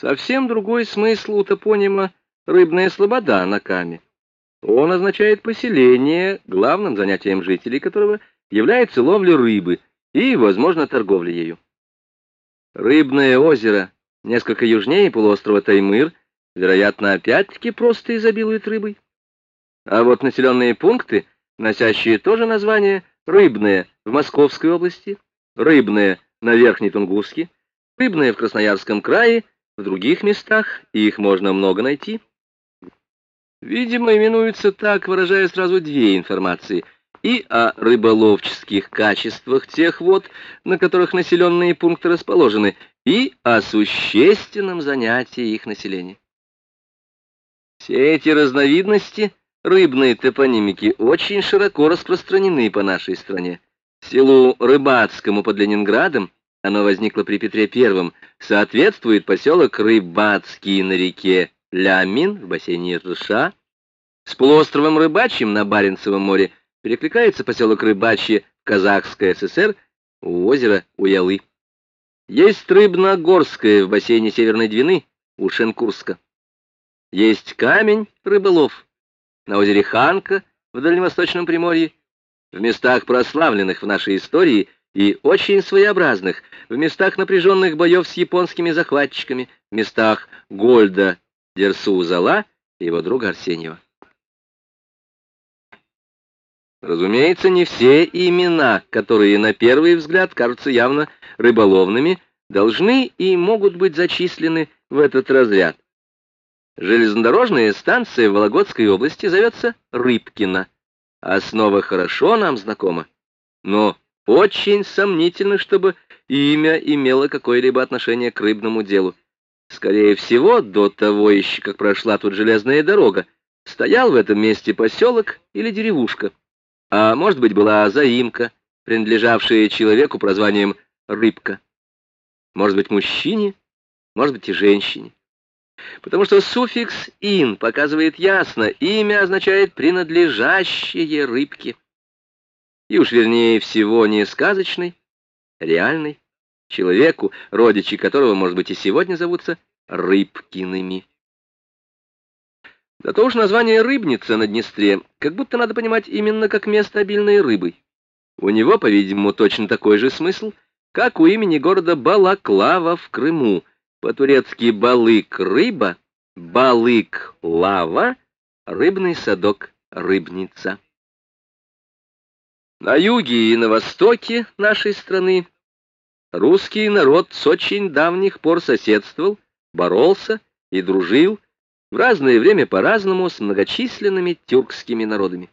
Совсем другой смысл у топонима «рыбная слобода» на Каме. Он означает поселение, главным занятием жителей которого является ловля рыбы и, возможно, торговля ею. Рыбное озеро, несколько южнее полуострова Таймыр, вероятно, опять-таки просто изобилует рыбой. А вот населенные пункты, носящие тоже название «рыбное» в Московской области, «рыбное» на Верхней Тунгуске, «рыбное» в Красноярском крае, в других местах, и их можно много найти. Видимо, именуются так, выражая сразу две информации – и о рыболовческих качествах тех вод, на которых населенные пункты расположены, и о существенном занятии их населения. Все эти разновидности рыбной топонимики очень широко распространены по нашей стране. Селу Рыбацкому под Ленинградом оно возникло при Петре I, соответствует поселок Рыбацкий на реке Лямин в бассейне Иртыша, с полуостровом Рыбачьим на Баренцевом море перекликается поселок Рыбачье в Казахской ССР у озера Уялы. Есть Рыбногорское в бассейне Северной Двины у Шенкурска. Есть камень рыболов на озере Ханка в Дальневосточном Приморье, в местах прославленных в нашей истории и очень своеобразных, в местах напряженных боев с японскими захватчиками, в местах Гольда Дерсу-Зала и его друга Арсеньева. Разумеется, не все имена, которые на первый взгляд кажутся явно рыболовными, должны и могут быть зачислены в этот разряд. Железнодорожная станция в Вологодской области зовется Рыбкина. Основа хорошо нам знакома, но очень сомнительно, чтобы имя имело какое-либо отношение к рыбному делу. Скорее всего, до того еще, как прошла тут железная дорога, стоял в этом месте поселок или деревушка. А может быть, была заимка, принадлежавшая человеку прозванием Рыбка. Может быть, мужчине, может быть и женщине потому что суффикс «ин» показывает ясно, имя означает «принадлежащее рыбке». И уж вернее всего не сказочный, реальный, человеку, родичи которого, может быть, и сегодня зовутся Рыбкиными. Да то уж название «Рыбница» на Днестре как будто надо понимать именно как место обильной рыбой. У него, по-видимому, точно такой же смысл, как у имени города Балаклава в Крыму, по-турецки балык — рыба, балык — лава, рыбный садок — рыбница. На юге и на востоке нашей страны русский народ с очень давних пор соседствовал, боролся и дружил в разное время по-разному с многочисленными тюркскими народами.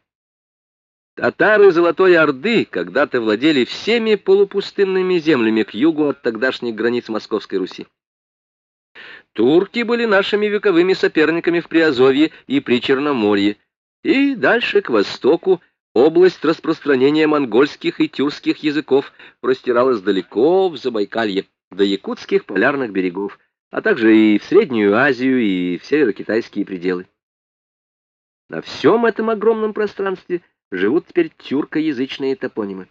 Татары Золотой Орды когда-то владели всеми полупустынными землями к югу от тогдашних границ Московской Руси. Турки были нашими вековыми соперниками в Приазовье и при Черноморье. И дальше, к востоку, область распространения монгольских и тюркских языков простиралась далеко в Забайкалье, до якутских полярных берегов, а также и в Среднюю Азию, и в северо-китайские пределы. На всем этом огромном пространстве живут теперь тюркоязычные топонимы.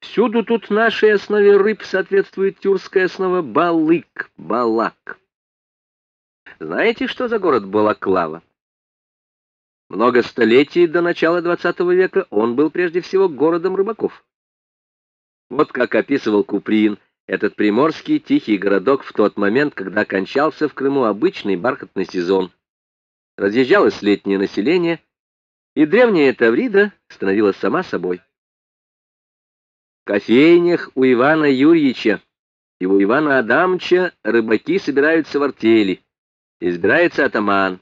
Всюду тут нашей основе рыб соответствует тюркская основа балык, балак. Знаете, что за город Балаклава? Много столетий до начала XX века он был прежде всего городом рыбаков. Вот как описывал Куприн этот приморский тихий городок в тот момент, когда кончался в Крыму обычный бархатный сезон. Разъезжалось летнее население, и древняя Таврида становилась сама собой кофейнях у Ивана Юрьевича и у Ивана Адамовича рыбаки собираются в артели. Избирается атаман.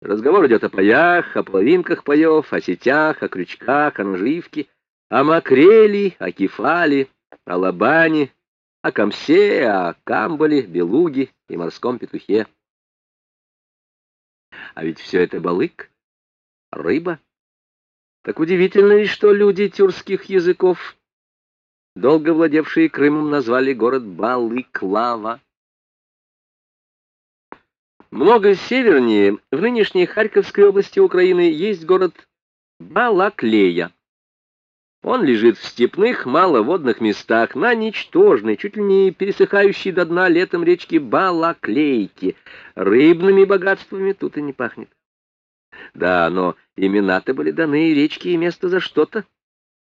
Разговор идет о паях, о половинках паев, о сетях, о крючках, о наживке, о макрели, о кефале, о лабане, о комсе, о камбале, белуге и морском петухе. А ведь все это балык, рыба. Так удивительно ли, что люди тюркских языков долго владевшие Крымом, назвали город Балыклава. Много севернее, в нынешней Харьковской области Украины, есть город Балаклея. Он лежит в степных маловодных местах, на ничтожной, чуть ли не пересыхающей до дна летом речке Балаклейки. Рыбными богатствами тут и не пахнет. Да, но имена-то были даны и речки, и место за что-то.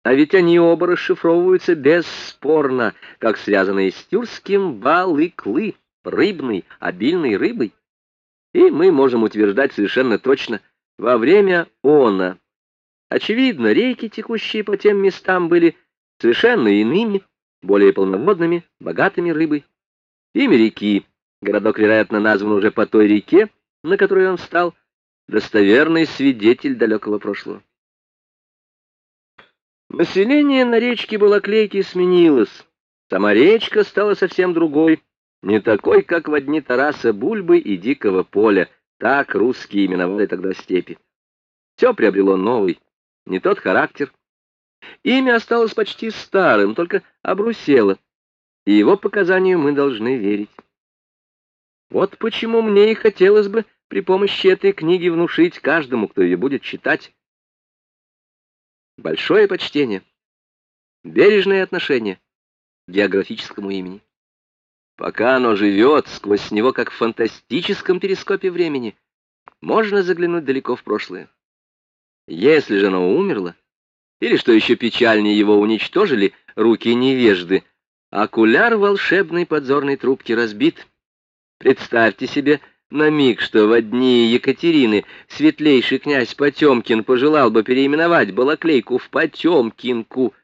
А ведь они оба расшифровываются бесспорно, как связанные с тюркским балыклы, рыбной, обильной рыбой. И мы можем утверждать совершенно точно, во время она Очевидно, реки, текущие по тем местам, были совершенно иными, более полноводными, богатыми рыбой. Имя реки, городок, вероятно, назван уже по той реке, на которой он встал, достоверный свидетель далекого прошлого. Население на речке Балаклейки сменилось. Сама речка стала совсем другой, не такой, как в одни Тараса Бульбы и Дикого поля, так русские именовали тогда степи. Все приобрело новый, не тот характер. Имя осталось почти старым, только обрусело, и его показанию мы должны верить. Вот почему мне и хотелось бы при помощи этой книги внушить каждому, кто ее будет читать, большое почтение, бережное отношение к географическому имени. Пока оно живет, сквозь него, как в фантастическом перископе времени, можно заглянуть далеко в прошлое. Если же оно умерло, или, что еще печальнее, его уничтожили руки невежды, окуляр волшебной подзорной трубки разбит. Представьте себе на миг, что в дни Екатерины светлейший князь Потемкин пожелал бы переименовать Балаклейку в Потемкинку,